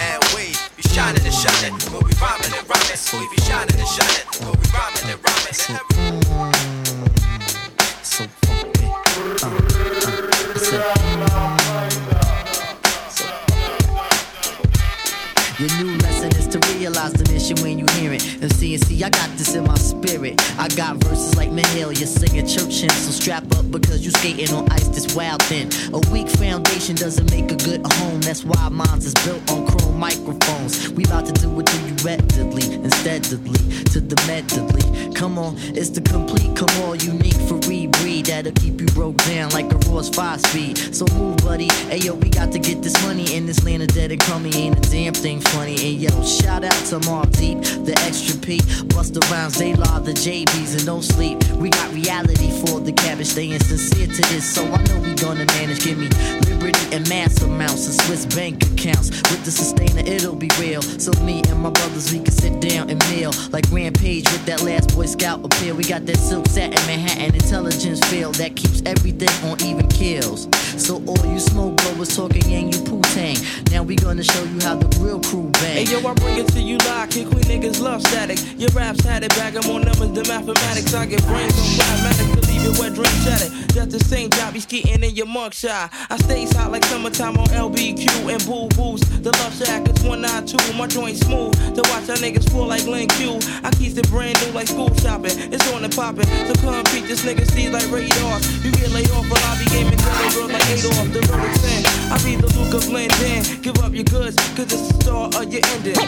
and we be shining and shining. We'll be rhyming and rhyming. We be shining and shining. We'll rhyming and rhyming. So funky. Uh, uh, listen. Your new lesson is to realize the when you hear it. And see, and see, I got this in my spirit. I got verses like Mahalia singing church hymns. So strap up because you skating on ice this wild thin. A weak foundation doesn't make a good home. That's why mine's is built on chrome microphones. We about to do it to you readily, insteadly, to the medley. Come on, it's the complete, come on, unique for rebreed. That'll keep you broke down like a Ross 5 speed. So move, buddy. Hey, yo, we got to get this money in this land of dead and crummy. Ain't a damn thing funny. And yo, shout out to Mobb Deep, the extra P. Busta Rhymes, they law the JBs and don't sleep. We got reality for the cabbage, staying sincere to this. So I know we gonna manage. Give me liberty and mass amounts of Swiss bank accounts. With the sustainer, it'll be real. So me and my brothers, we can sit down and meal. Like Rampage with that last Boy Scout appeal. We got that silk satin Manhattan intelligence feel that keeps everything on even kills. So all you smoke blowers talking and you poo tang. Now we gonna show you how the real crew bang. Hey yo, I bring it to you live. Kid Queen niggas love static. Your raps had it back. I'm on numbers, the mathematics. I get brains on mathematics it wet, dream shattered. That's the same job you skeeting in your mugshot. I stays hot like summertime on LBQ and Boo Boost. The love shack is 192. My joint smooth to watch our niggas full like Glen Q. I keep it brand new like school shopping. It's on and popping. So come beat this nigga Steve like radars. You get laid off while I be gaming ghetto girl like Adolf. The lyrics in. I be the Luca blend in. Give up your goods, cause it's the start of your ending.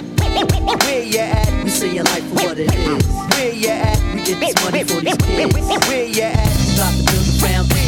Where you at? We see your life for what it is. Where you at? We get this money for these kids. Where you at? About to build a foundation.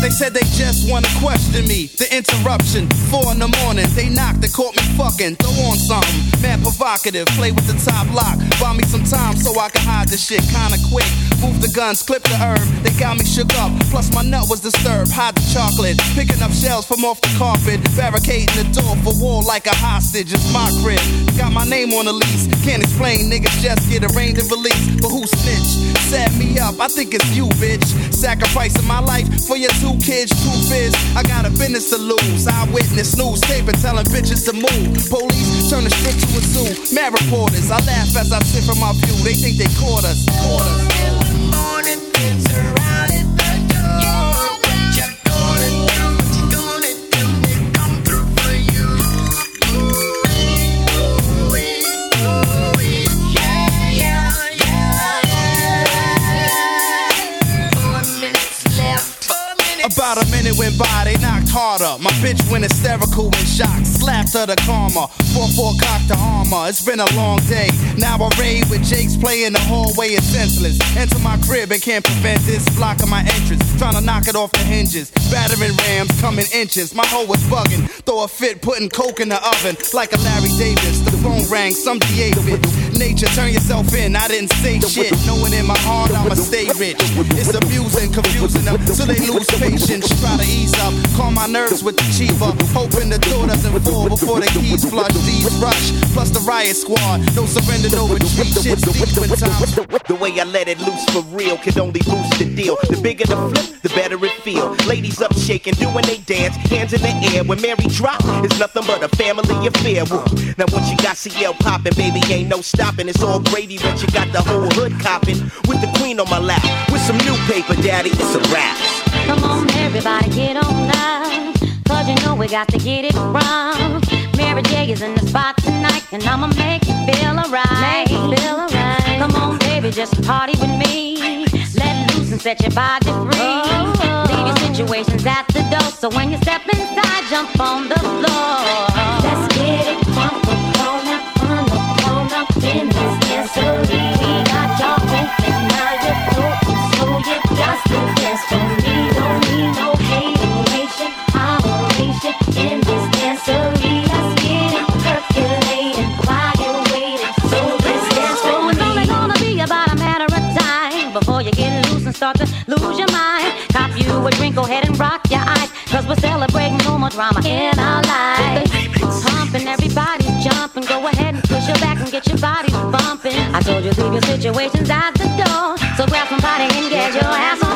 They said they just wanna question me. The interruption, four in the morning. They knocked, they caught me fucking. Throw on something, man, provocative. Play with the top lock. Buy me some time so I can hide this shit kinda quick. Move the guns, clip the herb. They got me shook up. Plus my nut was disturbed. Hide the chocolate. Picking up shells from off the carpet. Barricading the door for war like a hostage. It's my crib. Got my name on the lease. Can't explain, niggas just get arraigned and released. But who snitch? Set me up. I think it's you, bitch. Sacrificing my life for your two kids. Truth is, I got a business to lose. Eyewitness news tape and telling bitches to move. Police turn the strip to a zoo. Mad reporters. I laugh as I sit from my view. They think they caught us. Caught us. About a minute went by, they knocked harder. My bitch went hysterical in shock. Slapped her to karma. 4-4 cocked the armor. It's been a long day. Now I raid with Jake's playing the hallway is senseless. Enter my crib and can't prevent this. Blocking my entrance. Trying to knock it off the hinges. Battering rams coming inches. My hoe was bugging. Throw a fit, putting coke in the oven. Like a Larry Davis. The phone rang, some DA bitch. Nature, turn yourself in. I didn't say shit. Knowing in my heart I'ma stay rich. It's abusing, confusing them. So they lose patience. Try to ease up. Calm my nerves with the cheaper. Hoping the door doesn't fall before the keys flush. These rush. Plus the riot squad. No surrender, no retreat. Shit's deep in. The way I let it loose for real can only boost the deal. The bigger the flip, the better it feel. Ladies up shaking, doing they dance, hands in the air. When Mary drop, it's nothing but a family affair. Woo. Now once you got CL popping, baby, ain't no stopping. It's all Brady, but you got the whole hood copping. With the queen on my lap, with some new paper, daddy, it's a wrap. Come on, everybody, get on now. Cause you know we got to get it wrong. Mary J is in the spot tonight, and I'ma make you feel alright. Make you feel alright. Come on, baby, just party with me. Let loose and set your body free. Oh. Leave your situations at the door, so when you step inside, jump on the floor. Let's get it crunk on up, on up, up in this dancery. We got y'all open, now you're open, so you got to dance for go ahead and rock your eyes. Cause we're celebrating no more drama in our lives. Pumping, everybody's jumping. Go ahead and push your back and get your body bumping. I told you, leave your situations at the door. So grab somebody and get your ass on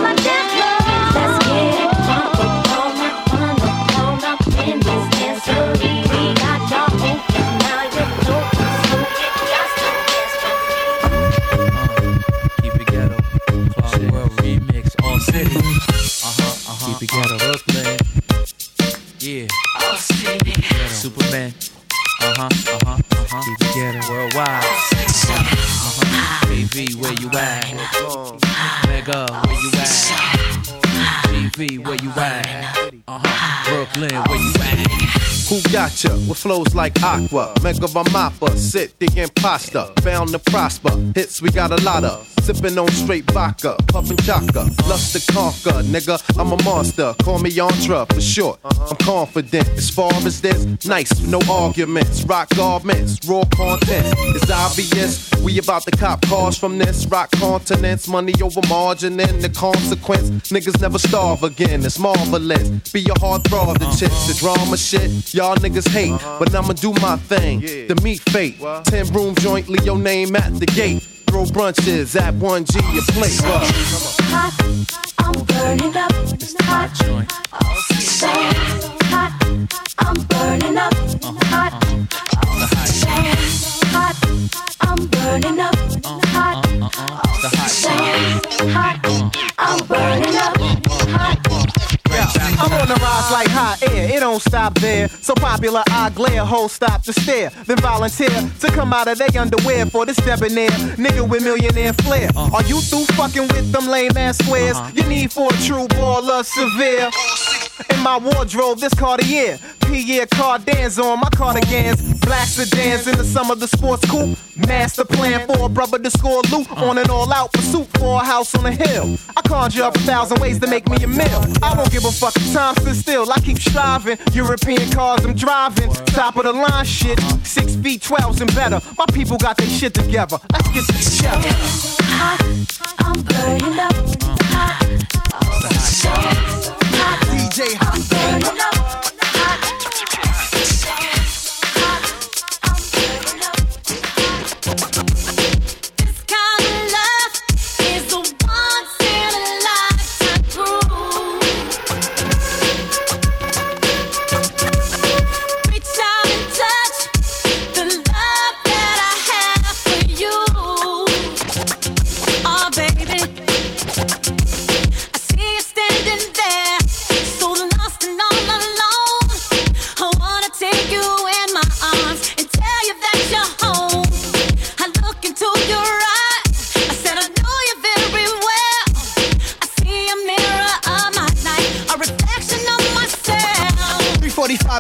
at? Mega, where you at? BV, where you at? Uh huh. Brooklyn, where you at? Who got ya with flows like aqua? Mega Mappa, sit the imposter, bound to prosper. Hits we got a lot of. Sipping on straight vodka, puffin' chaka, lust to conquer, nigga. I'm a monster, call me Yantra for short. I'm confident as far as this, nice, no arguments. Rock garments, raw content. It's obvious we about to cop cars from this. Rock continents, money over margin, and the consequence. Niggas never starve again, it's marvelous. Be a hard throb, the chicks, the drama shit. Y'all niggas hate, uh-huh. but I'ma do my thing. The meat fate, 10 room joint, leave your name at the gate. Throw brunches at 1G a plate. What? hot. I'm burning up. Hot. So hot. I'm burning up. Hot. So hot. I'm burning up. Hot. So hot. I'm burning up. Hot. I'm on the rise like hot air, it don't there. So popular, I glare, hoes stop to stare. Then volunteer to come out of their underwear for this debonair nigga with millionaire flair. Are you through fucking with them lame ass squares? Uh-huh. You need for a true baller severe. In my wardrobe, this Cartier. Pierre Cardins on my cardigans. Black sedans in the summer, the sports coupe. Master plan for a brother to score loot. Uh. On an all out pursuit for a house on a hill. I conjure up a thousand ways to make me a meal. I won't give a fuck if time stood still. I keep striving. European cars I'm driving. Top of the line shit. Six feet, 12s and better. My people got their shit together. Let's get this together. Hot. I'm burning up. Hot. So hot. DJ I'm burning up.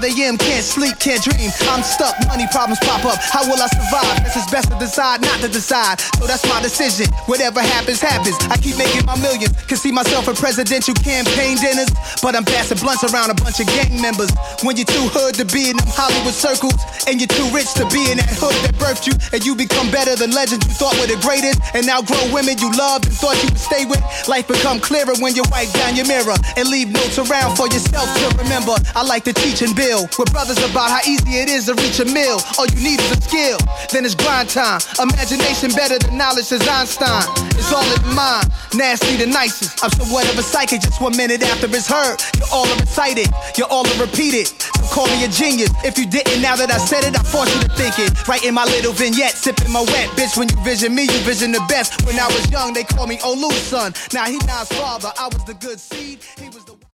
1:45 a.m. Can't sleep, can't dream. I'm stuck. Money problems pop up. How will I survive? Guess it's best to decide not to decide. So that's my decision. Whatever happens, happens. I keep making my millions. Can see myself at presidential campaign dinners, but I'm passing blunts around a bunch of gang members. When you're too hood to be in them Hollywood circles, and you're too rich to be in that hood that birthed you, and you become better than legends you thought were the greatest, and now grow women you loved and thought you would stay with. Life become clearer when you wipe down your mirror and leave notes around for yourself to remember. I like to teach and build with brothers about how easy it is to reach a mill. All you need is a skill, then it's grind time. Imagination better than knowledge, says Einstein. It's all in mind, nasty the nicest. I'm somewhat of a psychic, just one minute after it's heard. You're all recited, you're all repeated. So call me a genius. If you didn't, now that I said it, I force you to think it. Writing my little vignette, sipping my wet. Bitch, when you vision me, you vision the best. When I was young, they called me Olu's son. Now he Nas father, I was the good seed. He was